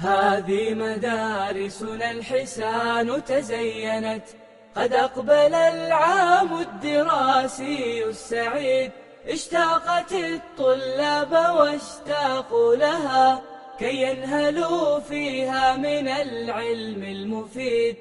هذه مدارسنا الحسان تزينت قد أقبل العام الدراسي السعيد اشتاقت الطلاب واشتاقوا لها كي ينهلوا فيها من العلم المفيد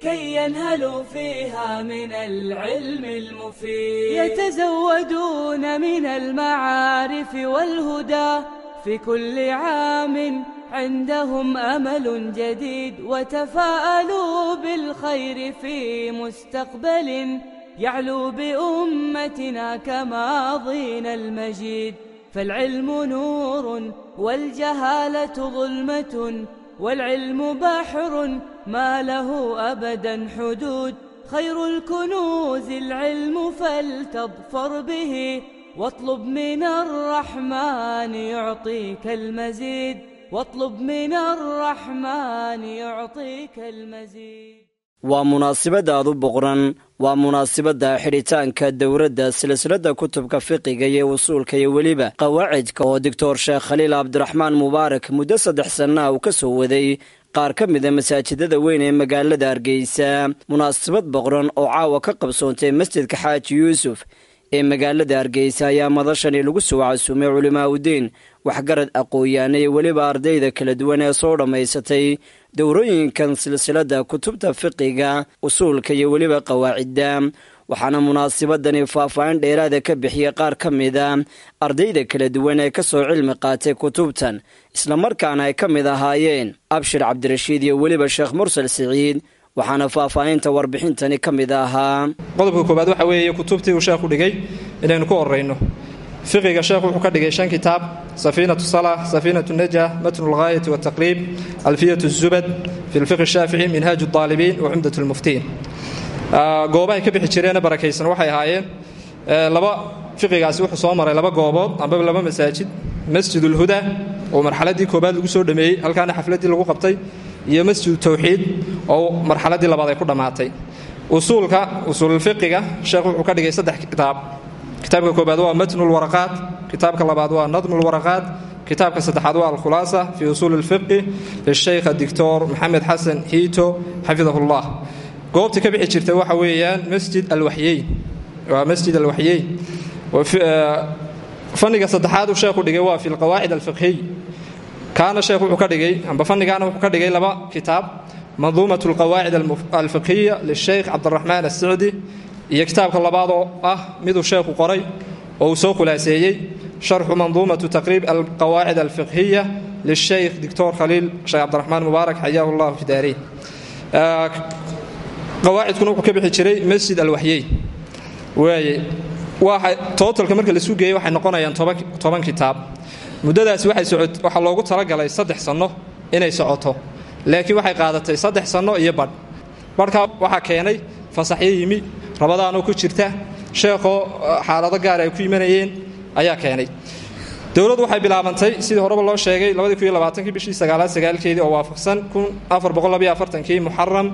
كي ينهلوا فيها من العلم المفيد يتزودون من المعارف والهدى في كل عام عندهم أمل جديد وتفاءلوا بالخير في مستقبل يعلو بأمتنا كماضينا المجيد فالعلم نور والجهالة ظلمة والعلم بحر ما له أبدا حدود خير الكنوز العلم فلتظفر به واطلب من الرحمن يعطيك المزيد واطلب من الرحمن يعطيك المزيد waa munaasabad aad u boqran waa munaasabadda xidhitaanka dowladda silsiladda kutubka fiqiga iyo usuulka iyo weliba qawaacidka oo doctor sheekh khaliil cabdiraxmaan mubaarak muddo saddex sanna uu ka soo waday qaar ka mida masaajidada weyn ee magaalada hargeysa munaasabad boqran oo caawa ka qabsoontay masjidka xaaji yuusuf ee magaalada hargeysa ayaa madashani lagu soo casuumay culimaaudiin waxgarad aqooyaana iyo weliba ardayda kala duwan ee soo dhammaysatay dowrooyinkan silsiladda kutubta fiqiga usuulka iyo weliba qawaacidda. Waxaana munaasabadani faahfaahin dheeraada ka bixiyey qaar ka mida ardayda kala duwan ee ka soo cilmi qaatay kutubtan islamarkaana ay ka mid ahaayeen abshir cabdirashiid iyo weliba sheekh mursal siciid waxaana faahfaahinta warbixintani ka mid ahaa. Qodobka koowaad waxa weeye kutubtii uu sheekhu dhigay inaynu ku horrayno. Fiqiga sheekhu wuxuu ka dhigay shan kitaab safiinatu salah safiinatu najah matnu lghaayati wataqriib alfiyatu zubad fi lfiqi shaafici minhaaju daalibiin wa cumdat lmuftiin goobahay ka bixi jireena barakaysan waxay ahaayeen laba fiqigaasi wuxuu soo maray laba goobood amba laba masaajid masjid ulhuda oo marxaladii koobaad lagu soo dhameeyey halkaana xafladii lagu qabtay iyo masjidu tawxiid oo marxaladii labaad ay ku dhammaatay usuulka usuululfiqiga sheekhu wuxuu ka dhigay saddex kitaab. Kitaabka koobaad waa matnulwaraqaat kitaabka labaad waa nadmulwaraqaat kitaabka saddexaad waa alkhulaasa fii usuuli lfiqi lishaykh adictor maxamed xasan hiito xafidahullah. Goobta ka bixi jirta waxa weeyaan masjid alwaxyeyn. Waa masjid alwaxyeyn. Fanniga saddexaad uu sheekhu dhigay waa fi lqawaacid alfiqhiy kaana sheekh wuxuu ka dhigay amba fannigaana wuxuu ka dhigay laba kitaab manduumat alqawaacid alfiqhiya lishaykh cabdiraxmaan assicdi iyo kitaabka labaad oo ah miduu sheekhu qoray oo uu soo khulaaseeyey sharxu manduumatu taqriib alqawaacid alfiqhiya lishaykh doctor khaliil sheekh cabdiraxmaan mubaarak xayaahu llahu fi daarayn qawaacidkuna wuxuu ka bixi jiray masjid alwaxyeyn waaye waxa tootalka marka lasu geeyey waxay noqonayaan toban kitaab muddadaasi waxaa loogu talagalay saddex sanno inay socoto. Laakiin waxay qaadatay saddex sanno iyo badh. Badhkaa waxaa keenay fasaxyo yimi ku jirta sheekhoo xaalado gaar ay ku yimanayeen ayaa keenay. Dowladdu waxay bilaabantay sidii horeba loo sheegay bishii sagaalaad sagaalkeedii oo waafaqsan kii muxaram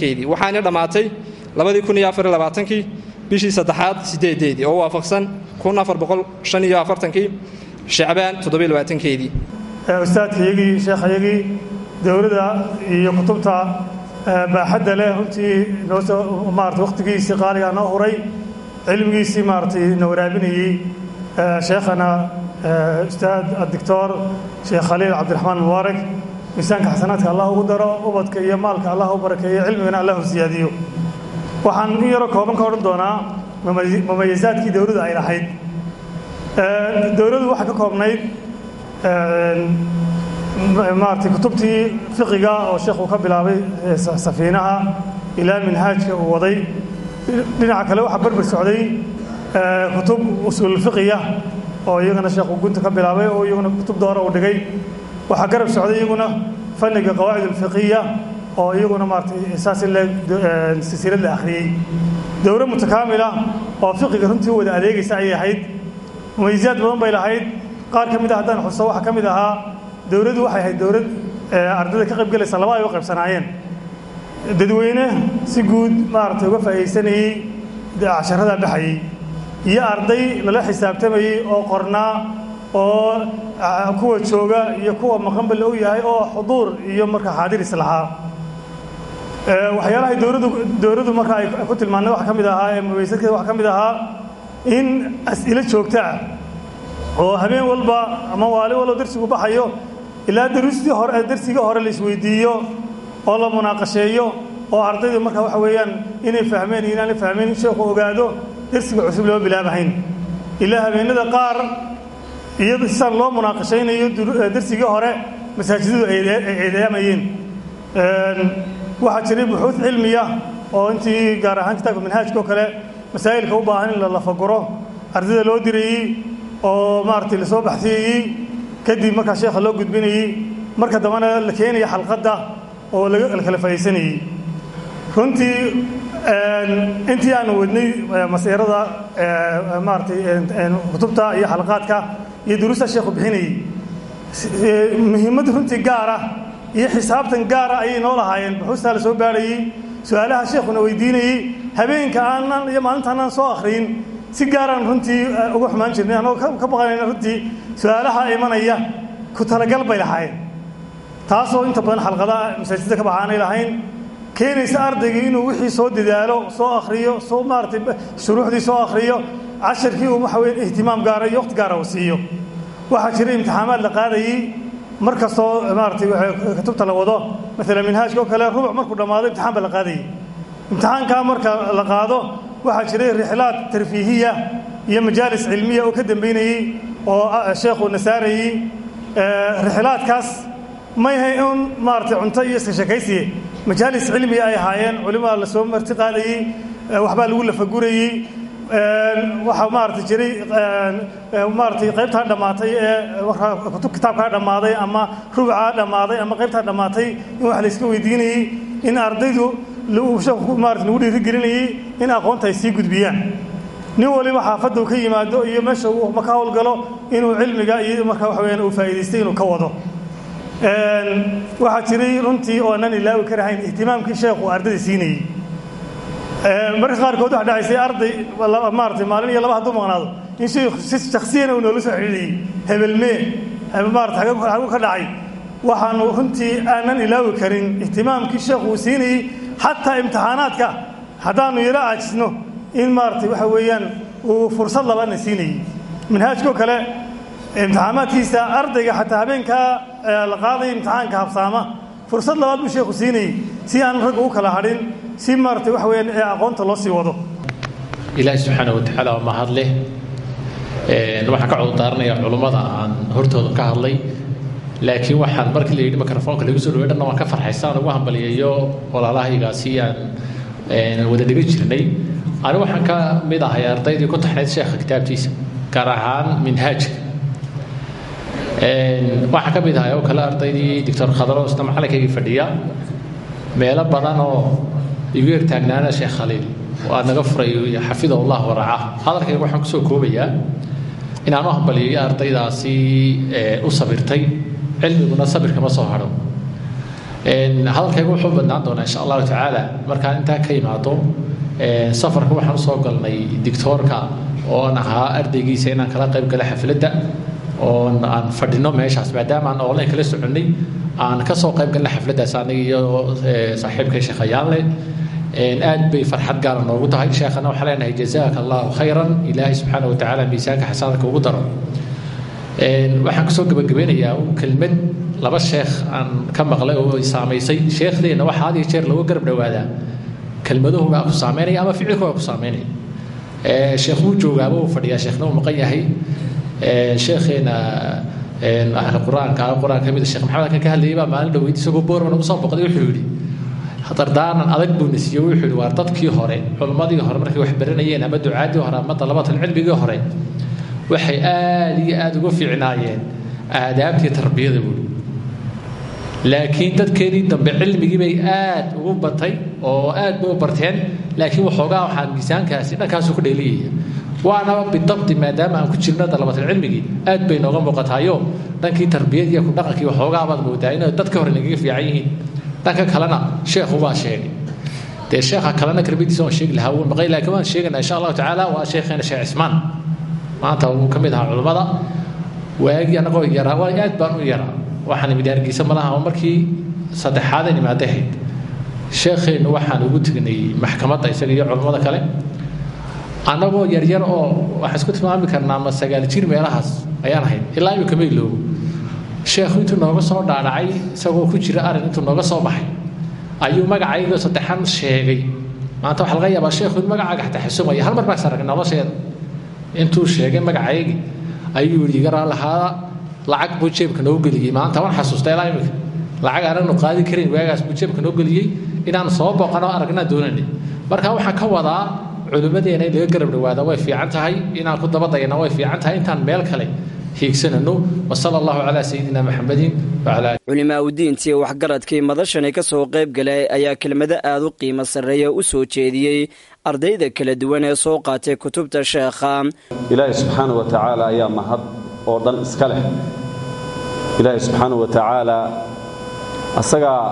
keedii waxaana dhammaatay kii bishii saddexaad sideedeedii oo waafaqsan kii shacbaan keedii ustaadkayagii sheekhayagii dowladda iyo kutubta baaxadda leh runtii noosmaarata wakhtigiisii qaaligaa noo huray cilmigiisii maaratay na waraabinayey sheekhana ustaad adictor sheekh khaliil cabdiraxmaan mubaarak miisaanka xasanaadka allah ugu daro ubadka iyo maalka allah u barakeeyo cilmigana allah u siyaadiyo. Waxaan in yaroo kooban ka odhan doonaa mamayasaadkii dowladdu ay lahayd dowladdu waxay ka koobnayd maaragtay kutubtii fiqiga oo sheekhu ka bilaabay safiinaha ilaa minhaajka uu waday. Dhinaca kale waxaa barbar socday kutub usuulfiqiya oo iyagana sheekhu gunta ka bilaabay oo iyaguna kutub doora uu dhigay. Waxaa garab socday iyaguna fanniga qawaacid alfiqiya oo iyaguna maaratay saas in silsilad la akhriyey dowlad mutakaamila oo fiqiga runtii wada adeegaysa ayay ahayd mumayisaad badan bay lahayd. Qaar ka mid a haddaan xuso waxaa ka mid ahaa dowladdu waxay ahayd dowlad ardayda ka qayb gelaysa laba ay u qaybsanaayeen. Dadweyne si guud maaragtay uga faa'iidaysanayey casharadaa baxayey iyo arday lala xisaabtamayey oo qornaa oo kuwa jooga iyo kuwa maqanba la og yahay oo xuduur iyo marka xaadiris lahaa. Waxyaalahay dowladdu dowladdu marka ay ku tilmaanay waxa ka mid ahaa ee mubaysadkeeda waxa ka mid ahaa in as'ilo joogta ah oo habeen walba ama maalin walba darsigu baxayo ilaa darustii hore darsigii hore la isweydiiyo oo la munaaqasheeyo oo ardaydu marka waxa weeyaan inay fahmeen iyo inaanay fahmeen in sheekhu ogaado darsiga cusub lama bilaabahayn ilaa habeenada qaar iyado sidaan loo munaaqashaynayo darsigii hore masaajidadu ay eedaamayeen waxaa jiray buxuud cilmiya oo intii gaar ahaan kitaabka manhaajka kale masaa'ilka u baahan in la lafaguro ardayda loo dirayey oo maaragtay la soo baxsiyeyey kadib markaa sheekha loo gudbinayey marka dambena la keenaya xalqadda oo la kala faa'iidsanayey runtii intii aanu wadnay masiirada maaragtay kutubta iyo xalaqaadka iyo duruusta sheekhu bixinayey muhiimad runtii gaara iyo xisaabtan gaara ayay noo lahaayeen. Buxuustaa la soo baarhayey su'aalaha sheekhuna weydiinayey habeenka aanan iyo maalinta aanan soo akhriyin si gaaraan runtii uga xumaan jirnay anoo ka baqanayna runtii su'aalaha imanaya ku talagal bay lahaayeen. Taasoo inta badan xalqadaha masaajidda ka baxaanay lahayn keenaysa ardaygii inuu wixii soo dadaalo soo akhriyo soo maaratay shuruuxdii soo akhriyo casharkii uu waxa weye ihtimaam gaara iyo waqti gaara uu siiyo. Waxaa jira imtixaamaad la qaadayey mar kastoo maaratay kutubta la wado maalan minhaajka oo kale rubuc markuu dhammaado imtixaan ba la qaadayey imtixaankaa marka la qaado waxaa jiray rixlaad tarfiihiya iyo majaalis cilmiya oo ka dambaynayey oo sheekhu nasaarayey rixlaadkaas may ahay un maaratay cunto iyo iska sheekaysiye majaalis cilmiya ay ahaayeen culimada la soo marti qaadayey waxbaa lagu lafagurayey waxaa maaragtay jiray maaratay qaybtaa dhammaatay ee kutub kitaabkaa dhammaaday ama rubucaa dhammaaday ama qaybtaa dhammaatay in wax la iska weydiinayey in ardaydu maarata lagu dhiirigelinayey in aqoonta ay gudbiyaan. Nin waliba xaafadda uu ka yimaado iyo meesha uu ka howlgalo inuu cilmiga iyo marka waxa weyaan uu faa'iidaystay inuu ka wado. Waxaa jiray runtii oo nan ilaawi karahayn ihtimaamkii sheekhu ardayda siinayey. Marka qaarkood waxa dhacaysay arday maaratay maalin iyo laba hadduu maqnaado. In sheekhu si shaksiyana uu noola soo xidhiidhayey hebelmee maarata xagu ka dhacay. Waxaanu runtii aanan ilaawi karin ihtimaamkii sheekhu uu siinayey xataa imtixaanaadka haddaanu yaro aajisno in maaratay waxa weeyaan uu fursad labaadna siinayey manhaajkoo kale imtixaamaadkiisa ardayga xataa habeenkaa la qaadaya imtixaanka habsaama fursad labaad buu sheekhu siinayey si aan ragga u kala hadhin si maaratay waxa weyaan ee aqoonta loo sii wado. Ilaahi subxaana watacaala waa mahad leh. Waxaan ka cudurdaaranayaa culummada aan hortooda ka hadlay laakiin waxaan markii la yidhi mikrofoonka lagu soo dhawey dhanna waan ka farxaystaan ugu hambaliyayo walaalahaygaasi aan wada dhigan jirnay. Ani waxaan ka mid ahay ardaydii ku taxnayd sheekha kitaabtiisa gaar ahaan minhaajka waxaan ka mid ahay oo kale ardaydii doctor khadaro isna macalinkaygii fadhiya. Meelo badan oo igu ertaagnaana sheekh khaliil aad naga furay xafidahu allah waraaca hadalkayga waxaan ku soo koobayaa inaan u hambaliyayo ardaydaasi u sabirtay cilmiguna sabirkama soo hadho hadalkayga wuxuu badnaan doonaa insha allahu tacaala markaan intaa ka imaado safarka waxaan u soo galnay dictoorka oon ahaa ardaygiisa inaan kala qayb gala xafladda oon aan fadhino meeshaas maadaama aan online kala soconnay aan ka soo qayb galna xafladdaas aniga iyo saaxiibkay sheekhayaanle aad bay farxad gaara noogu tahay. Sheekhana waxaa leenahay jazaaka allahu khayran. Ilaahay subxaana wa tacaala miisaanka xasaanadka ugu daro waxaan ku soo gabagabeynayaa kelmad laba sheekh aan ka maqlay oo saamaysay. Sheekhdeenna waxaa had iyo jeer lagu garab dhowaadaa. Kelmaduhu baa ku saameynaya ama ficilku baa ku saameynaya sheekh wuu joogaaba uu fadhiyaa sheekhna uu maqan yahay. Sheekheena ahli qur'aanka qur'aan ka mid sheekh maxamed halkan ka hadlayay baa maalin dhaweyd isagoo boorman ugu soo boqday wuxuu yidhi dardaanan adag buu na siiyey wuxuu yidhi waa dadkii hore culimmadii hore markay wax baranayeen ama ducaadii hore ama cilmigii hore waxay aada iyo aada uga fiicnaayeen aadaabtii tarbiyada buuri laakiin dadkeenii dambe cilmigii bay aad ugu batay oo aad bay u barteen laakiin waxoogaa waxaa miisaankaasi dhankaasu ku dheeliyaya waana bidabti maadaama aan ku jirno dalabatal cilmigii aad bay nooga muuqataayo. Dhankii tarbiyad iyo kudhaqankii waxoogaa baad moodaa inay dadka hore nagaga fiican yihiin. Dhanka kalena sheekhu waa sheegay. Dee sheekha kalena karbadiisa waan sheegi lahaa wuu maqay laakiin waan sheegaynaa insha allahu tacaala waa sheekheena sheekh cismaan maanta wuu ka mid ahaa culimmada waagii annagoo yaraa waa aad baan u yaraa waxaan imid hargeysa malaha oo markii saddexaadan imaada ahayd sheekheennu waxaan ugu tegnay maxkamadda isaga iyo culammada kale. Annagoo yaryar oo waxaan isku tilmaami karnaa ma sagaal jir meelahaas ayaan ahayd ilaa imika ma iloobo sheekhu intuu nooga soo dhaadhacay isagoo ku jira arrin intuu nooga soo baxay ayuu magacayga saddexan sheegay. Maanta waxaa laga yaabaa sheekhu in magacaaga xataa xisumaya hal mar baa saragay nolosheeda intuu sheegay magacaygi ayuu yidhi iga raalahaada lacag buu jeebka noo geliyey. Maanta waan xasuusta ilaa imika lacag aananu qaadi karin waagaas buu jeebka noo geliyey. Inaan soo boqanoo aragnaa doonanay marka waxaan ka wadaa culimmadeena in laga garab dhawaada way fiican tahay inaan ku dabadayana way fiican tahay intaan meel kale hiigsanano wasala allahu calaa sayidina maxamedin wacalaa culimaaudiintii waxgaradkii madashani ka soo qayb galay ayaa kelmado aad u qiimo sarreeya u soo jeediyey ardayda kala duwan ee soo qaatay kutubta sheekha. Ilaahay subxaana wa tacaala ayaa mahad oo dhan iska leh. Ilaahay subxaana wa tacaala asagaa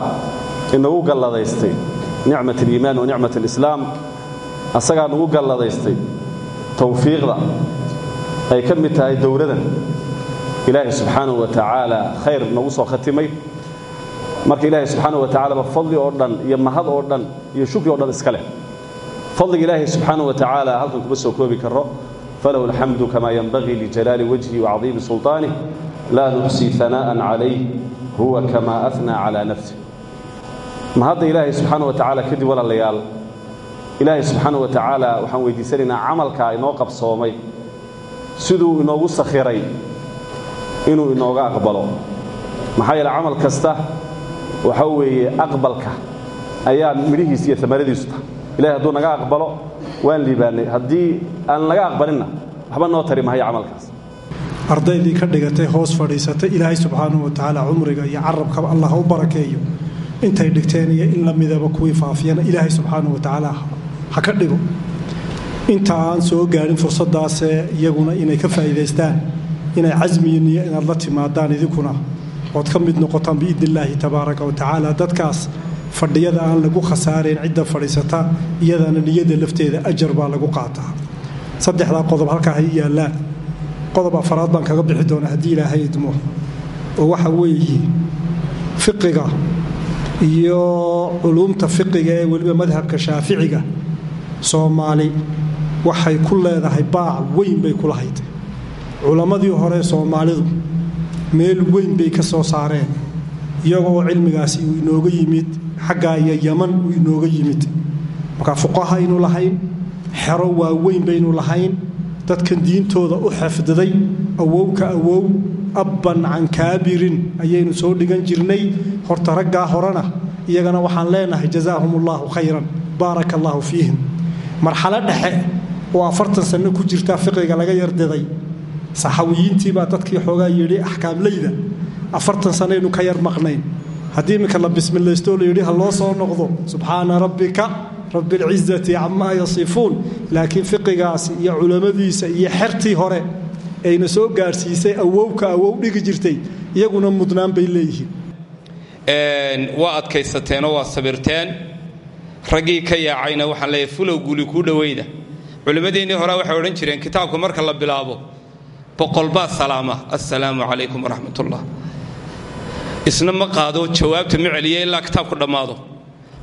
inagu galladaystay nicmat aliimaan wa nicmat alislaam asagaa nagu galladaystay tawfiiqda ay ka mid tahay dowladan. Ilaahay subxaanahu wa tacaala khayr nagu soo khatimay. Marka ilaahay subxaana wa tacaalaba fadli oo dhan iyo mahad oo dhan iyo shukri o dhan iska leh fadliga ilaahay subxaana wa tacaala halkan kuma soo koobi karo falahu alxamdu kama yanbagii lijalaali wajhi wacadiimi sulطaanih laa nuxsii hana'an calayh huwa kama afnaa calaa nafsih. Mahadda ilaahay subxaana wa tacaala kadib walaalayaal ilaahay subxaana wa tacaala waxaan weydiisanaynaa camalkaa inoo qabsoomay siduu inoogu sakhiray inuu inooga aqbalo. Maxaa yeele camal kasta waxa weeye aqbalka ayaa midhihiis iyo amaradiisu ilahay hadduu naga aqbalo waan liibaannay haddii aan naga aqbalinna waxba noo tari mahayo camalkaas. Ardaydii ka dhigatay hoos fadhiisatay ilaahay subxaanahu wa tacaala cumriga iyo carabkaba allah u barakeeyo. Intay dhigteen iyo in la midaba kuwii faafiyana ilaahay subxaanahu wa tacaala ha ka dhigo. Inta aan soo gaadhin fursaddaasee iyaguna inay ka faa'iidaystaan inay casmiyin iyo inaad la timaadaan idinkuna. Ood ka mid noqotaan biidni illaahi tabaaraka wa tacaala dadkaas fadhiyada aan lagu khasaarayn cidda fadhiisata iyadana niyada lafteeda ajar baa lagu qaataa. Saddexdaa qodob halkaa hay yaallaan qodob afaraad baan kaga bixi doonaa haddii ilaahay idmo. Oo waxa weeye fiqiga iyo culuumta fiqiga ee weliba madhabka shaaficiga soomaali waxay ku leedahay baac weyn bay ku lahayd. Culammadii hore soomaalidu meel weyn bay ka soo saareen iyagoo cilmigaasi uu inooga yimid xaggaa iyo yaman uu inooga yimid. Marka fuqaha aynu lahayn xero waaweyn baynu lahayn dadkan diintooda u xafdiday awowka awow abban can kaabirin ayaynu soo dhigan jirnay. Horta raggaa horena iyagana waxaan leenahay jazaahum allaahu khayran baaraka allaahu fiihim. Marxalo dhexe oo afartan sanno ku jirtaa fiqiga laga yardiday saxawiyiintiibaa dadkii xoogaa yidhi axkaamleyda afartan sanaynu ka yar maqnayn haddii iminka la bismilaysto la yidhi ha loo soo noqdo. Subxaana rabbika rabbialcizati camaa yasifuun. Laakiin fiqigaasi iyo culammadiisa iyo xertii hore ayna soo gaadhsiisay awowka awow dhigi jirtay iyaguna mudnaan bay leeyihiin. Waa adkaysateenoo waa sabirteen. Raggii ka yaacayna waxaan leeyahay fulow guli kuu dhowayda culimmadeennii hore waxay odhan jireen kitaabku marka la bilaabo boqolbaa salaama. Assalaamu calaykum waraxmatullah isna ma qaado jawaabta ma celiya ilaa kitaabku dhammaado.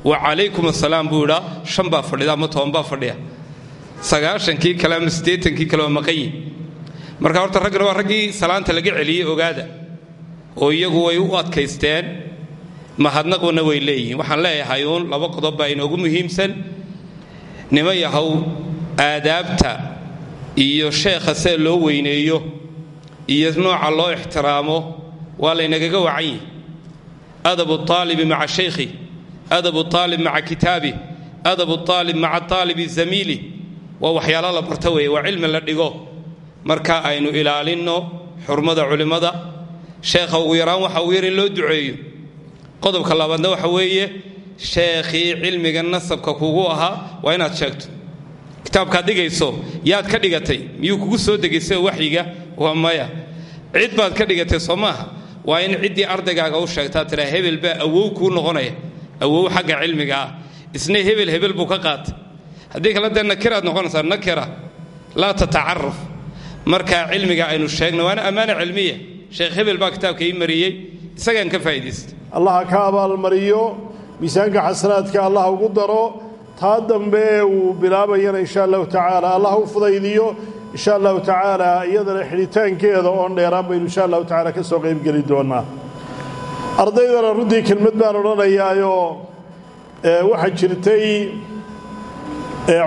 Wa calaykum assalaam buu idhaa shan baa fadhida ama toban baa fadhiya sagaashankii kale ama siddeetankii kale waa maqanyi marka horta raggana waa raggii salaanta laga celiyey ogaada. Oo iyagu way u adkaysteen mahadnaquna way leeyihiin. Waxaan leeyahay uun laba qodob baa inoogu muhiimsan. Nima yahow aadaabta iyo sheekha see loo weyneeyo iyo nooca loo ixtiraamo waa laynagaga wacan yihi adabu aalibi maca shaykhi. Adabu aalib maca kitaabi. Adabu aalib maca aalibi zamiili. Waa waxyaalo la barto weeye waa cilmi la dhigo. Marka aynu ilaalinno xurmada culimmada sheekha ugu yaraan waxa uu yar in loo duceeyo. Qodobka labaadna waxa weeye sheekhii cilmiga nasabka kugu ahaa waa inaad sheegto. Kitaabkaad dhigayso yaad ka dhigatay miyuu kugu soo degaysay waxyiga waa maya. Cid baad ka dhigatay soo maaha waa in ciddii ardaygaaga u sheegtaa tiraa hebel baa awow kuu noqonaya. Awow xagga cilmiga ah. Isna hebel hebel buu ka qaatay. Haddii kale dee nakiraad noqonaysaa nakira. Laa tatacaraf marka cilmiga aynu sheegno waana ammaana cilmiya. Sheekh hebel baa kitaabka ii mariyey. Isagaan ka faa'iidaysta. Allaha ka abaalmariyo miisaanka xasanaadka allah ugu daro. Taa dambe uu bilaabayana insha allahu tacaala. Allah u fudaydiyo insha allahu tacaala iyadana xidhitaankeeda oon dheeraan baynu insha allahu tacaala ka soo qaybgeli doonaa. Ardaydana runtii kelmad baan odhanayaayoo waxaa jirtay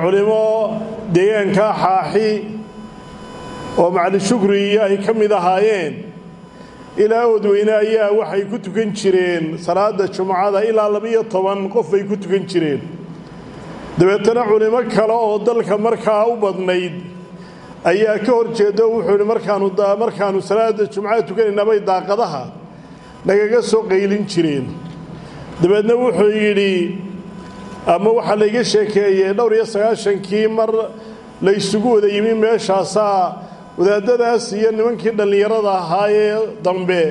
culimo deegaanka xaaxi oo macali shukri ay ka mid ahaayeen. Ilaa oodweyne ayaa waxay ku tukan jireen salaada jumcada ilaa labiyo toban qof bay ku tukan jireen. Dabeetana culimo kale oo dalka markaa u badnayd ayaa ka hor jeedo wuxuu yidhi markaanu markaannu salaada jumcada tukanaynabay daaqadaha nagaga soo qaylin jireen. Dabeedna wuxuu yidhi ama waxaa layga sheekeeyey dhowr iyo sagaashankii mar laysugu wada yimi meeshaasaa wadaadadaas iyo nimankii dhallinyarada ahaayee dambe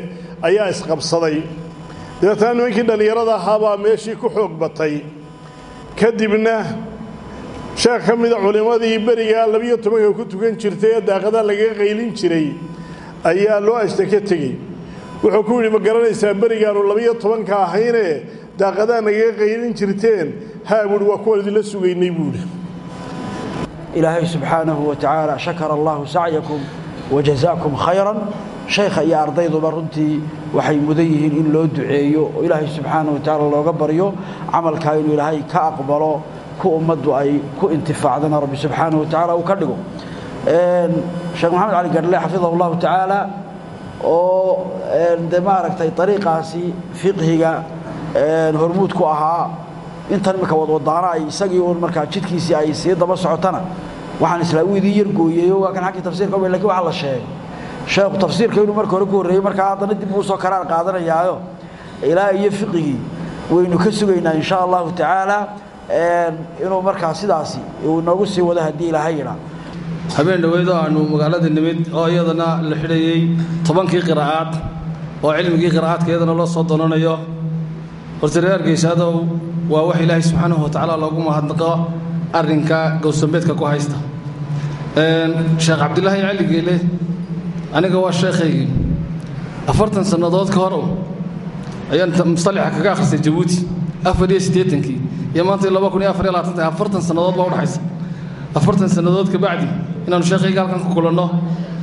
ayaa isqabsaday. Dabeetana nimankii dhallinyarada ahaabaa meeshii ku xoog batay. Kadibna sheekh ka mida culimmadii berigaa labiyo tobanka ku tukan jirtay ee daaqadaa lagaga qaylin jiray ayaa loo ashtaka tegey. Wuxuu ku yidhi ma garanaysaa berigaannu labiyo tobanka ahayne daaqadaa nagaga qaylin jirteen? Haa waa kuwan idinla sugaynay buuhi ilaahay subxaanahu wa tacaala shakara allahu sacyakum wajazaakum khayran. Shaykha iyo ardayduba runtii waxay mudan yihiin in loo duceeyo. Oo ilaahay subxaanahu wa tacaala looga baryo camalkaa inuu ilaahay ka aqbalo ku ummaddu ay ku intifaacdana rabbi subxaanahu wa tacaala uu ka dhigo. Sheekh maxamed cali gadhle xafidahu allahu tacaala oo de maaragtay ariiqaasi fiqhiga hormuud ku ahaa intan imika wadwadaana ay isagii uun markaa jidkiisii ay sii daba socotana waxaan islaa u idiin yargooyeeyo waa kan xaggii tafsirka u laakiin waxa la sheegay. Sheekhu tafsiirka inuu marka hore ku markaa haddana dib uu soo karaar qaadanayaayo ilaa iyo fiqigii waynu ka sugaynaa insha allahu tacaala inuu markaa sidaasi uu inoogu sii wado haddii ilaahay yidhaa. Habeen dhaweydo aanu magaalada nimid oo iyadana la xidhayey tobankii qiraa'aad oo cilmigii qiraa'aadka loo soo doonanayo horta reer geysaadow waa wax ilaahay subxaanahu watacaala loogu mahadnaqo arrinka gowsambeedka ku haysta. Sheekh cabdilaahi cali geele aniga waa sheekhaygii. Afartan sannadood ka hor ayaan mustalixa kaga akhristay jabuuti afar iyo siddeetankii iyo maanta laba kun iyo afar iyo labaatan afartan sannadood baa udhaxaysa afartan sannadood halkan ku kulanno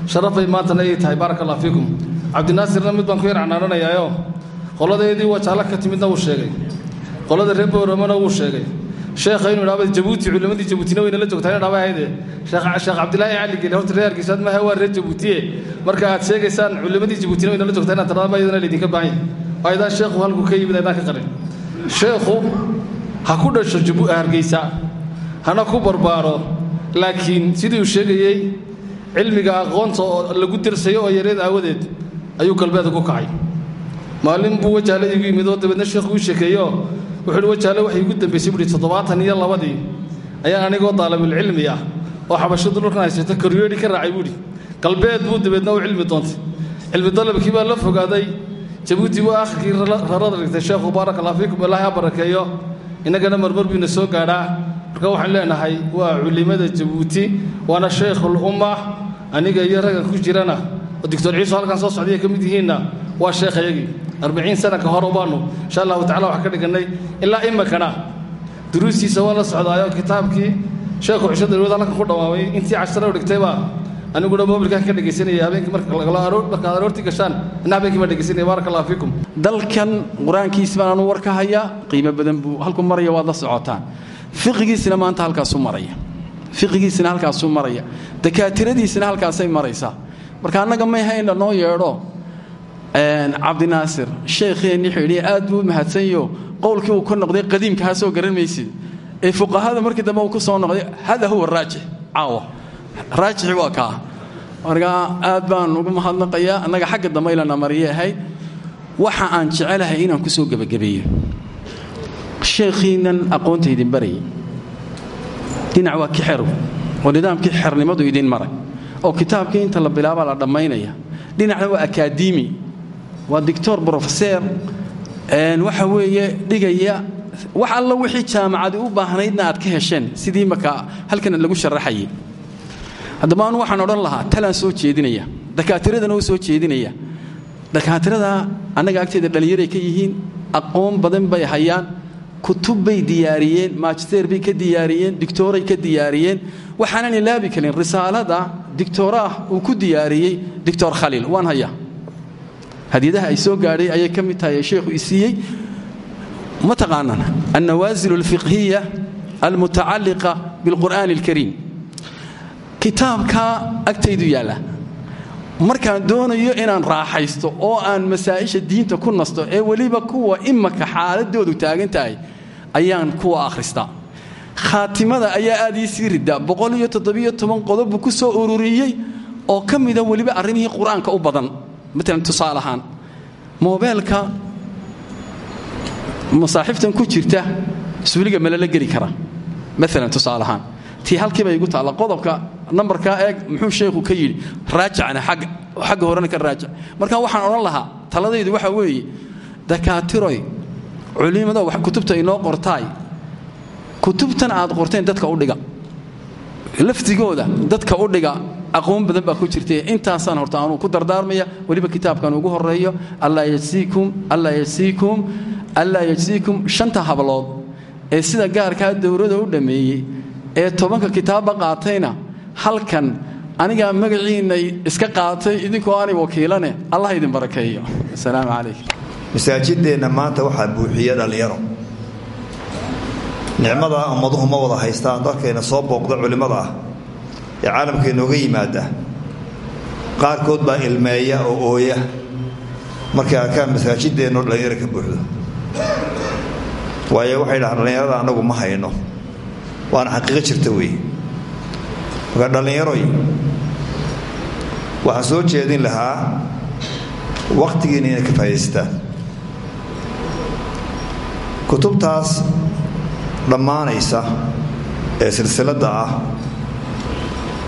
sharafay maantana ay tahay baaraka allah fiikum cabdinaasirna mid baan ku yar canaananayaayo qoladeedii wajaalla ka timidna wuu sheegay. Qolada reer bowramana wuu sheegay. Sheekha inuu idhaaba jabuuti culimadii jabuutina wayna la joogtaa ina dhaaba ahayde sheekh cabdilaahi cali geli horta reer hargeysaad maaha waa reer jabuutiye. Marka aad sheegaysaan culimadii jabuutina wayna la joogtaa inaad tiraada iyadana laydinka baahan yahay. Sheekhu halkuu ka yimid aydaan ka qarin. Sheekhu ha ku dhasho hargeysa hana ku barbaaro. Laakiin sidii uu sheegayey cilmiga aqoonta oo lagu dirsayo oo yareed aawadeed ayuu galbeeda ku kacay. Maalin buu wajaale igu yimid oo dabeedna sheekhu uu sheekeeyo wuxuu wajaale waxay igu dambaysay buuhi toddobaatan iyo labadii ayaan anigoo daalibulcilmi ah oo xabashadu dhulkan haysata koryeedhi ka raacay buuhi galbeed buu dabeedna u cilmi doontay. Cilmi dalabkii baa la fogaaday. Jabuuti waa akhirkii rarada dhigtay sheekhu baaraka fiikum ilaahay ha barakeeyo innagana marmar biina soo gaadhaa. Marka waxaan leenahay waa culimada jabuuti waana shaykhul umma aniga iyo raggan ku jirana. Oo doctor ciiso halkan soo socday ay ka mid yihiinna waa sheekhayagii arbaciin sana ka hor baanu insha allahu tacala wax ka dhigannay ilaa imikana duruustiisa waa la socdaayo kitaabkii sheekhu cisho darwada halkan ku dhawaamay intii cashara u dhigtaybaa aniguna mobilkan ka dhegaysanaya habeenkii markaad aroortii gashaan ina habeenkii baa dhegaysanaya baaraka fiikum. Dalkan qur'aankiis baan anu war ka hayaa qiimo badan buu halku maraya waad la socotaan. Fiqigiisina maanta halkaasuu maraya. Fiqigiisina halkaasuu maraya. Dakaatiradiisina halkaasay maraysaa. Marka annaga may haynla noo yeedho cabdinaasir sheekheenni xidhi aad buu u mahadsanyo qowlkii uu ka noqday qadiimkahaa soo garan ee fuqahada markii dambe uu ku soo noqday hada huwa raajix caawa raajixi waa kaa markaa aad baan ugu mahadnaqayaa annaga xagga dambe ilana waxa aan jecelahay inaan ku soo gebagabeeyo. Sheekhiinnan aqoonta idin barayay waa ki oo nidaamkii xernimadu idin maray. Oo kitaabkii inta la bilaabaa la dhammaynaya. Dhinacna waa akaademi waa doctor brofeseer waxa weeye dhigaya. Wax alla wixii jaamacadi u baahnaydna aad ka hesheen sidii markaa halkan lagu sharaxayay haddaba anu waxaan odhan lahaa talaan soo jeedinaya dakaatiradana u soo jeedinaya. Dakaatirada annaga agteeda dhallinyaray ka yihiin aqoon badan bay hayaan kutub bay diyaariyeen maajisteer bay ka diyaariyeen dictooray ka diyaariyeen. Waxaanan ilaabi karin risaalada dictooraah uu ku diyaariyey dictor khaliil waan hayaa hadiyadaha ay soo gaadhay ayay ka mid tahay ee sheekhu i siiyey. Ma taqaanaan annawaasil alfiqhiya almutacalliqa bilqur'aani alkariim kitaabka agtaydu yaalla. Markaan doonayo inaan raaxaysto oo aan masaa'isha diinta ku nasto ee weliba kuwa imaka xaaladoodu taagan tahay ayaan kuwa akhristaa khaatimada ayaa aad ii sii ridaa qodobbu ku soo ururiyey oo ka mida weliba arrimihii qur'aanka u badan. Maalan tusaale ahaan moobeelka masaaxiiftan ku jirta suuliga malala geli kara. Maalan tusaale ahaan tii halkiiba igu taalla qodobka nambarkaa eeg muxuu sheekhu ka yidhi raajacna xagga horena ka raajac marka waxaan odhan lahaa taladaydu waxa weeye dakaatiroy culimado wax kutubta inoo qortaay kutubtan aad qorteen dadka u dhiga. Laftigooda dadka u dhiga aqoon badan baa ku jirtay intaasaan horta anuu ku dardaarmaya weliba kitaabkan ugu horeeyo allaa yajsiikum allaa yajsiikum allaa yajsiikum shanta hablood. Ee sida gaarkaa dowladda u dhammeeyey ee tobanka kitaabba qaatayna halkan anigaa magaciinay iska qaatay idinkoo aanay wakiilane allah idin barakeeyo. Asalaamu calaykum. Masaajideenna maanta waxaa buuxiya dhallinyaro nicmada ummaduhu ma wada haystaan dalkayna soo booqda culimmada ah ee caalamkainooga yimaada. Qaarkood baa ilmeeya oo ooya. Markay arkaan masaajideennu dhallinyaro ka buuxdo. Waayo waxay dhahaan dhallinyarada annagu ma hayno. Waana xaqiiqo jirta weeye marka dhallinyaroy waxaan soo jeedin lahaa wakhtigiina inay ka faa'idaystaan kutubtaas dhammaanaysa ee silsiladda ah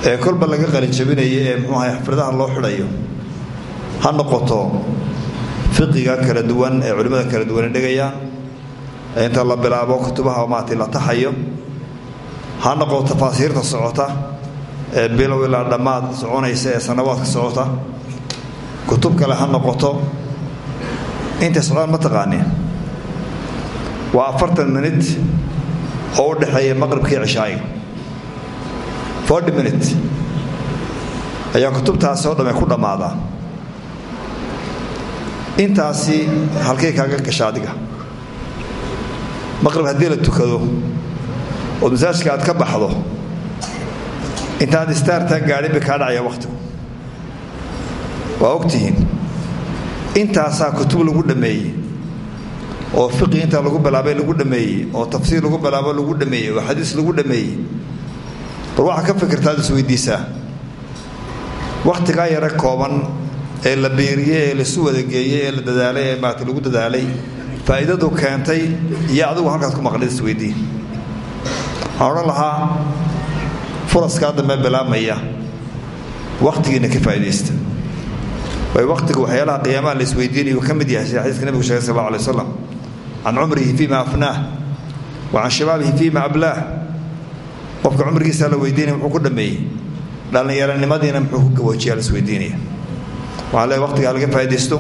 ee kolba laga qalijabinayo ee muxuu ahay xafladaha loo xidhayo ha noqoto fiqiga kala duwan ee culimmada kala duwan ay dhigayaan ee inta la bilaabo kutubaha maartay la taxayo ha noqoto tafaasiirta socota ee bilow ilaa dhammaad soconaysa ee sannawaadka socota kutub kale ha noqoto intay socdaan ma taqaaneen waa afartan minut oo u dhexeeya maqribkii cishaa'iga forty minute ayaa kutubtaasi oo dhamme ku dhammaadaa intaasi halkay kaaga gasha adiga. Maqrib haddii la tukado oo masaajka aad ka baxdo intaad istaartaa gaadhin bay kaa dhacaya wakhtigu waa ogtihiin. Intaasaa kutub lagu dhammeeyey oo fiqi intaa lagu bilaabay lagu dhammeeyey oo tafsiir lagu bilaabo lagu dhammeeyey oo xadiis lagu dhammeeyey bal waxaa ka fikirtaad isweydiisaa wakhtigaa yare kooban ee la biiriyey ee laisu wadageeyey ee la dadaalay ee maarata lagu dadaalay faa'iidadu keentay iyo adigu halkaas ku maqlid isweydii waxaan odhan lahaa furaskaa dambe bilaabmaya. Wakhtigiina ka faa'iidaysta. Way wakhtiga waxyaalaha qiyaamaha la isweydiinayu ka yahay xadiiska nebigu sheegay sal alla alay wasalam can cumrihi fiima afnaah wa can shabaabihi fiima ablaah qofka cumrigiisaa la weydiinaya muxuu ku dhammeeyey dhallinyaronimadiina muxuu ku gawoojiyaa la isweydiinaya. Waxaa leeay waqtigaa laga faa'iidaysto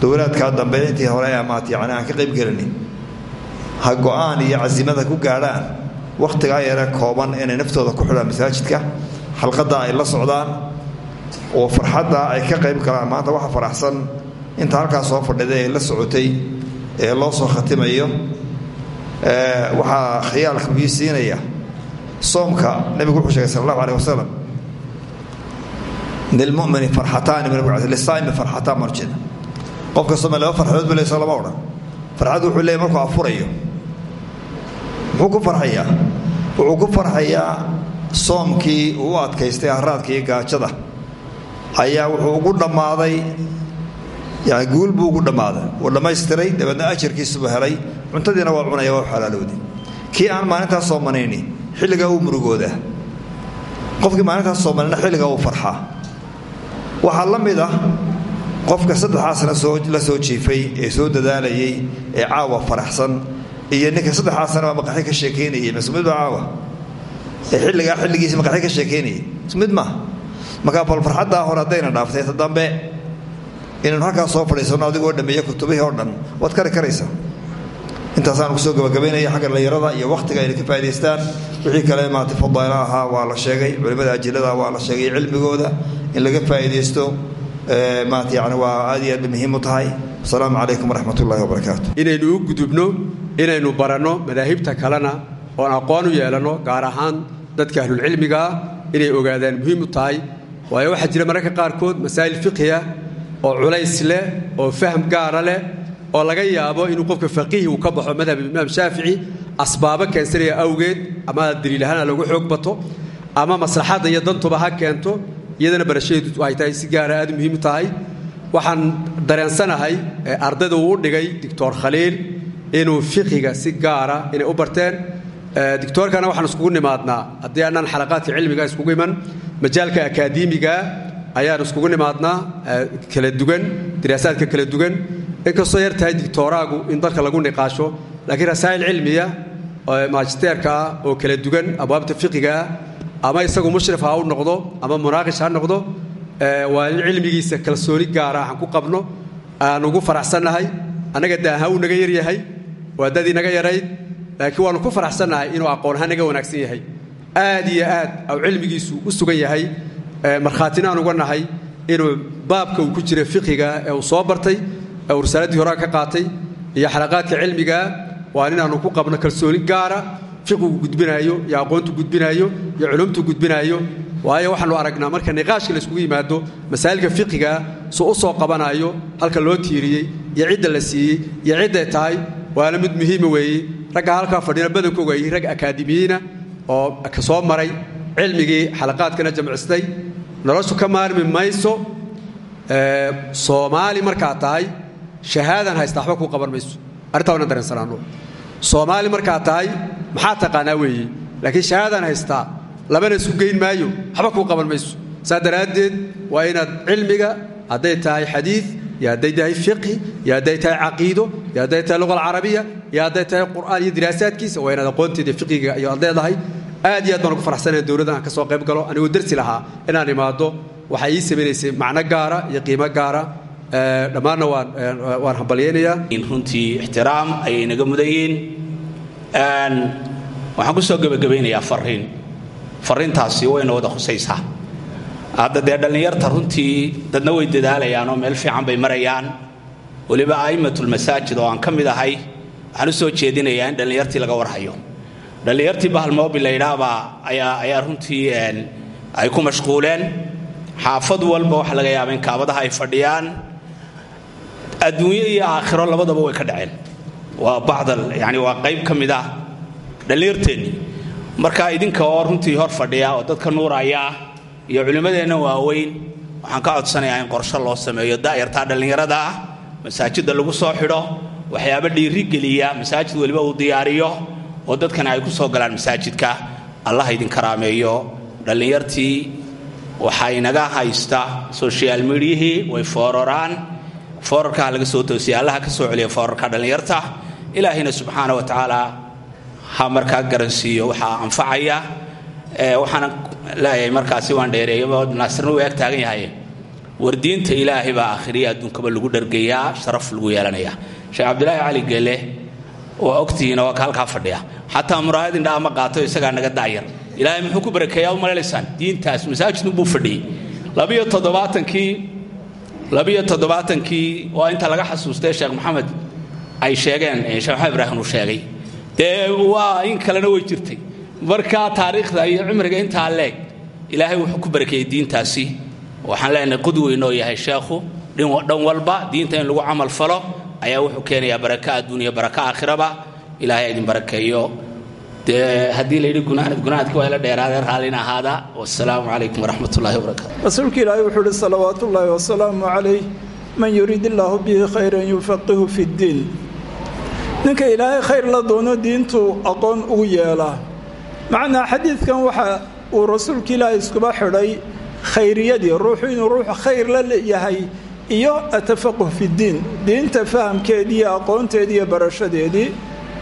dowlaadkaa dambe hore amaat yacni aan ka qayb gelinin ha go'aan iyo casimada ku gaadhaan wakhtigaa yare kooban inay naftooda ku xidhaan masaajidka xalqadda ay la socdaan oo farxadda ay ka qayb galaan maanta waxa faraxsan inta halkaas soo fadhiday ee la socotay ee loo soo khatimayo waxaa khiyaalka ii siinaya soomka nebigu wuxuu sheegay sal allahu aleh wasalam lilmumini farxataani lisaa'imi farxataan marjida qofka soome laba farxadood bu leyso lama odhan. Wuxuu leeyay markuu afurayo muxuu ku farxayaa wuxuu ku farxayaa soomkii uu u adkaystay haraadka iyo gaajada. Ayaa wuxuu ugu dhammaaday yani guul buu ugu dhammaaday. Wuu dhammaystiray dabeedna ajarkiisubu helay. Cuntadiina waa cunaya waa xalaalowday kii aan maalintaas soomanayni xilligaa uu murugoodaa qofkii maalintaas soomanayna xilligaa uu farxaa. Waxaa la mid ah qofka saddexaasna la soo jiifay ee soo dadaalayay ee caawa faraxsan iyo ninka saddexaasna waa maqaxi ka sheekaynayay masumidba caawa? Ee xilligaa xilligiisa maqaxi ka sheekaynayay ismid maaha markaa bal farxaddaa hore haddayna dhaaftay ta dambe inaynu halkaas soo fadhiisanno adigoo dhameeya kutubihii oo dhan waad kari karaysaa. Intaasaan ku soo gabagabaynaya xagga dhalinyarada iyo wakhtiga ayna ka faa'idaystaan wixii kale maarata fadaila ahaa waa la sheegay culimmada ajilada waa la sheegay cilmigooda in laga faa'iidaysto. Maarata yani waa aad iyo aad muhiim u tahay. Asalaamu calaykum waraxmat ullahi wabarakaatu inaynu u gudubno inaynu baranno madaahibta kalena oon aqoon u yeelanno gaar ahaan dadka ahlulcilmiga ah inay ogaadaan muhiim u tahay. Waayo waxaa jira mararka qaarkood masaa'il fiqhiya oo culays leh oo faham gaara leh oo laga yaabo inuu qofka faqiihi uu ka baxo madhab imaam shaafici asbaabo keensanaya awgeed ama daliil ahaan lagu xoog bato ama maslaxadda iyo dantuba ha keento iyadana barashadeedu ay tahay si gaara aad muhiim u tahay. Waxaan dareensanahay ardayda uu u dhigay doctor khaliil inuu fiqiga si gaara inay u barteen. Doctoorkana waxaan iskugu nimaadnaa. Haddii aanaan xalaqaadka cilmiga iskugu iman majaalka akaademiga ayaan iskugu nimaadnaa. Kala duwan diraasaadka kala duwan. Inkastoo yar tahay in dalka lagu niqaasho laakiin rasaa'il cilmiya maajisteerka ah oo kala duwan abwaabta fiqiga ah ama isagu mushrif ha u noqdo ama munaaqish ha noqdo waa in cilmigiisa kalsooni gaara aan ku qabno aan ugu faraxsannahay. Annaga daaha uu naga yaryahay waa dadii naga yarayd laakiin waannu ku faraxsannahay inuu aqoon-ahaan naga wanaagsan yahay. Aad iyo aad au cilmigiisu u sugan yahay markhaatina aan uga nahay inuu baabka uu ku jira fiqiga ee uu soo bartay ee uu risaaladii horaa ka qaatay iyo xalaqaadka cilmigaa waa inaannu ku qabno kalsooni gaara fiqigu gudbinaayo iyo aqoontu gudbinaayo iyo culumtu gudbinaayo. Waayo waxaannu aragnaa marka niqaashka layskugu yimaado masaa'ilka fiqigaa suu u soo qabanaayo halka loo tiiriyey iyo cidda la siiyey iyo cidday tahay waana mid muhiima weeye ragga halkaa fadhina badankooga ay rag akaadimiyiina oo ka soo maray cilmigii xalaqaadkana jamcistay noloshu ka maarmi mayso. Soomaali markaad tahay shahaadan haysta waxba kuu qaban mayso. Arrintaa wana dareensanaano soomaali markaad tahay maxaa taqaanaa weeye laakiin shahaadan haystaa labana isku geyn maayo waxba kuu qaban mayso. Saa daraaddeed waa inaad cilmiga hadday tahay xadiid hadday tahay fiqhi iyo hadday tahay caqiido iyo hadday tahay luqa alcarabiya iyo hadday tahay qur'aan iyo diraasaadkiisa waa inaad aqoonteeda fiqiga iyo aad leedahay aad iyo aad baan ugu faraxsanayn dowladdan aan ka soo qayb galo anigoo darsi lahaa inaan imaado waxay ii samaynaysay macno gaara iyo qiimo gaara dhammaanna waan hambalyaynayaa runtii ixtiraam ayay naga mudan yihiin waxaan ku soo gebagabaynayaa fariin fariintaasi wayna wada khusaysaa hadda dee dhallinyarta runtii dadna way dadaalayaan oo meel fiican bay marayaan. Weliba a'immatulmasaajid oo aan ka mid ahay waxaan u soo jeedinayaa in dhallinyartii laga warhayo. Dhallinyartii bahal mobil laydhaabaa ayaa runtii ay ku mashquuleen. Xaafad walba waxaa laga yaaba in kaabadaha ay fadhiyaan. Adduunyo iyo aakhiro labadaba way ka dhaceen. Waa bacdal yani waa qayb ka mid ah dhallinyarteennii marka idinka oo runtii hor fadhiya oo dadka nuuraya iyo culimmadeenna waaweyn. Waxaan ka codsanayaa in qorsho loo sameeyo daayartaa dhallinyarada ah. Masaajidda lagu soo xidho waxyaaba dhiiri geliya masaajid weliba uu diyaariyo oo dadkana ay ku soo galaan masaajidka. Allah idin karaameeyo. Dhallinyartii waxaa inaga haysta social mediahii way foororaan foorarkaha laga soo toosiya allaha ka soo celiya foorarka dhallinyarta. Ilaahayna subxaana wa tacaala ha markaa garansiiyo waxaa anfacaya. Waxaana leeyahay markaasi waan dheereeyay naasirna uu eg taagan yahay. Wardiinta ilaahay baa aakhiriya adduunkaba lagu dhargayaa sharaf lagu yeelanayaa. Sheekh cabdilaahi cali geele waa ogtihiina waa ka halkaa fadhiya. Xataa muraayad indhaha ma qaato isagaa naga daayar ilaahay muxuu ku barakeeyaa u diintaas masaajidun buu fadhiyey. Labiyo toddobaatankii labiyo toddobaatankii waa inta laga xasuustay sheekh maxamed ay sheegeen sheekh maxamed ibraahim uu sheegay. Dee waa in kalena way jirtay markaa taariikhda iyo cimriga intaa leeg ilaahay wuxuu ku barakeeyey diintaasi. Waxaan leenahay qudweynoo yahay sheekhu. Dhan walba diinta in lagu camal falo ayaa wuxuu keenayaa baraka adduuniya baraka aakhiraba. Ilaahay idin barakeeyo dee haddii layidhi gunaanad gunaanadki waa ila dheeraadeen raallina ahaada. Wasalaamu calaykum waraxmat ullahi wabarakaatu rasuulka ilaahay wuxuu uhi salawaat ullaahi wasalaamu calayh man yuriid illaahu bihi khayran yufaqihu fi ddiin ninka ilaahay khayr la doono diintuu aqoon ugu yeelaa macnaa xadiidkan waxa uu rasuulka ilaahay iskuba xidhay khayriyadii ruuxu inuu ruux khayr la leeyahay iyo atafaquh fiddiin diinta fahamkeedii iyo aqoonteedii iyo barashadeedii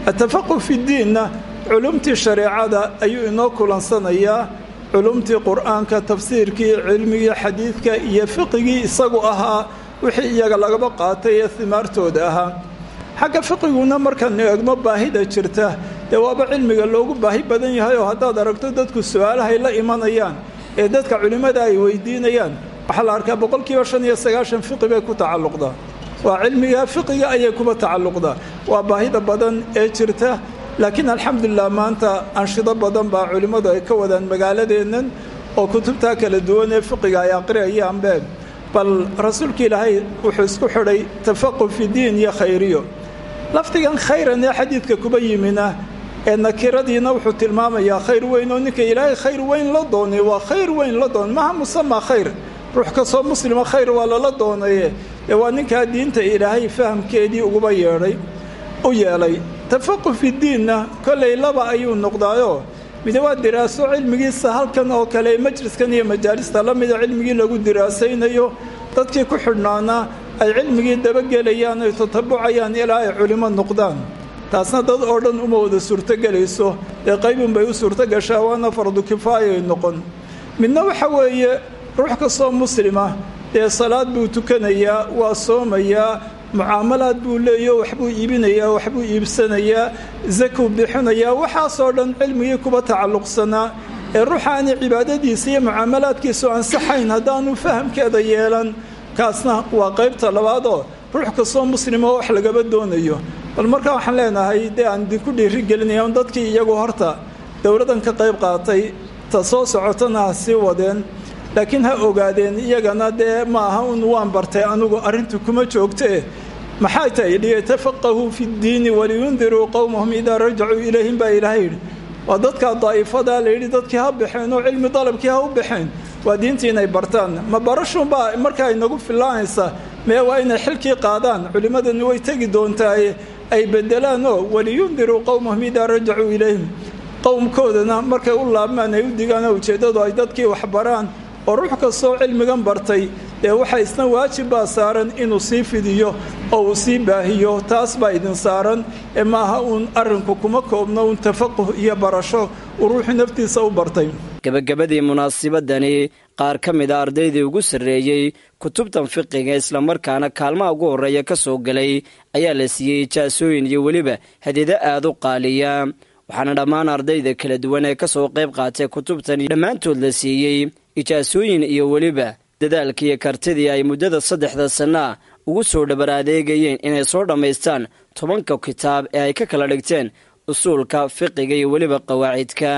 atafaquh fiddiinna culumtii shareecada ayuu inoo kulansanayaa culumtii qur'aanka tafsiirkii cilmigii xadiidka iyo fiqigii isagu ahaa wixii iyaga lagaba qaatay ee himaartooda ahaa. Xagga fiqiguna markaan eegno baahida jirta dee waaba cilmiga loogu baahi badan yahay oo haddaad aragto dadku su'aalahay la imanayaan ee dadka culimmada ay weydiinayaan. Waxaa la arkaa boqolkiiba shan iyo sagaashan fiqi ku tacalluqdaa. Waa cilmiga fiqiga ayay kuba tacalluqdaa. Waa baahida badan ee jirta laakiin alxamdulilah maanta anshido badan baa culimmadu ay ka wadaan magaaladeennan oo kutubtaa kala duwan ee fiqiga ay aqriyayaanbe bal rasuulka ilaahay wuxuu isku xidhay tafaqu fi diin iyo khayriyo. Lafdigan khayran ee xadiidka kuba yimina nakiradiina wuxuu tilmaamayaa khayr weyn oo ninka ilaahay khayr weyn la doonay waa khayr weyn la doonay maha musamaa khayr ruux kastoo muslima khayr waa lala doonaye. Ee waa ninkaa diinta ilaahay fahamkeedii uguba yeedhay u yeelay. Tafaqu fi diinna kollay laba ayuu noqdaayoo mide waa diraaso cilmigiisa halkan oo kale majliskan iyo majaalista la mida cilmigii lagu diraasaynayo. Dadkii ku xidhnaanaa ay cilmigii dabagelayaan ay tatabucayaan ilaa ay culimo noqdaan taasna dad oo dhan uma wada suurtogelayso dee qaybunbay u suurtogashaa waana fardu kifaayay noqon. Midna waxa weeye ruux kastoo muslima dee salaad buu tukanayaa waa soomayaa mucaamalaad buu leeyaho waxbuu iibinayaa waxbuu iibsanayaa zakuu bixinayaa waxaasoo dhan cilmigii kuba tacalluqsanaa. Ee ruuxaani cibaadadiisa iyo mucaamalaadkiisu ansaxayn haddaanu fahamkeeda yeelan kaasna waa qaybta labaadoo ruux kastoo muslimo wax lagaba doonayo bal markaa waxaan leenahay dee aan idinku dhiirigelinaya un dadkii iyagu horta dowladdan ka qayb qaatay ta soo socotana ha wadeen. Laakiin ha ogaadeen iyagana dee ma aha un waan bartay anigu arrintu kuma joogtee maxay tahay? Liyatafaqahuu fi ddiini waliyundiruu qowmahum idaa rajacuu ilayhim baa ilaahay yidhi. Waa dadkaa daa'ifadaa layidhi dadkii ha baxeen oo cilmi dalabkii ha u baxeen. Waa diintii inay bartaan. Ma barashunbaa markaa inagu fillaanaysa mee waa inay xilkii qaadaan. Culimmadani way tegi doontaaye ay bedelaanoo waliyundiruu qowmahum idaa rajacuu ilayhim. Qowmkoodana markay u laabmaan ay u digaanoo ujeeddadu ay dadkii waxbaraan oo ruux kastoo cilmigan bartay dee waxaa isna waajib baa saaran inuu sii fidiyo oo uu sii baahiyo. Taas baa idin saaran ee maaha uun arrinku kuma koobno uun tafaquh iyo barasho uu naftiisa u bartay gebagabadii munaasibadani qaar ka mid a ardaydii ugu sarreeyey kutubtan fiqiga islamarkaana kaalmaha ugu horreeya ka soo gelay ayaa la siiyey ijaasooyin iyo weliba hadido aad u qaaliya. Waxaana dhammaan ardayda kala duwan ee ka soo qayb qaatay kutubtan dhammaantood la siiyey ijaasooyin iyo weliba dadaalka iyo kartidii ay muddada saddexda sannaa ugu soo dhabar adeegayeen inay soo dhammaystaan tobanka kitaab ee ay ka kala dhigteen usuulka fiqiga iyo weliba qawaacidka.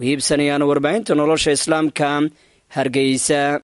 Wahiibsanayaan warbaahinta nolosha islaamka. Hargeysa